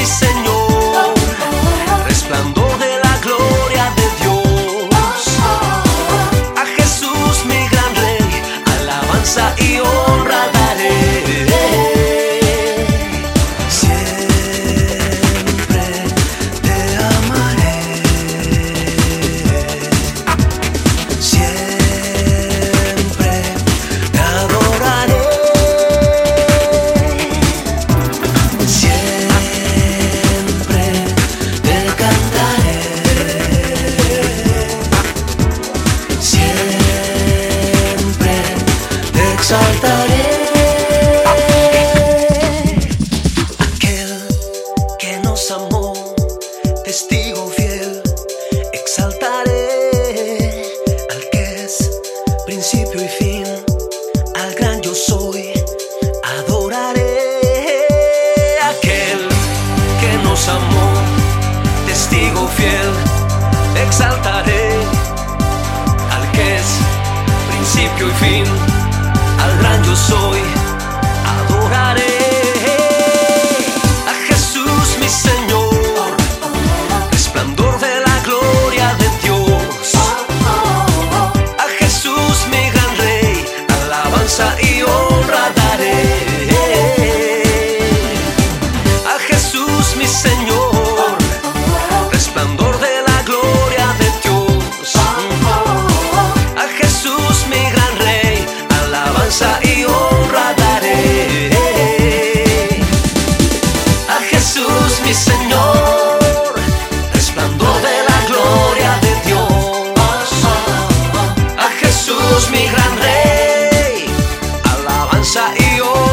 me send Steve. 愛を i saiyo.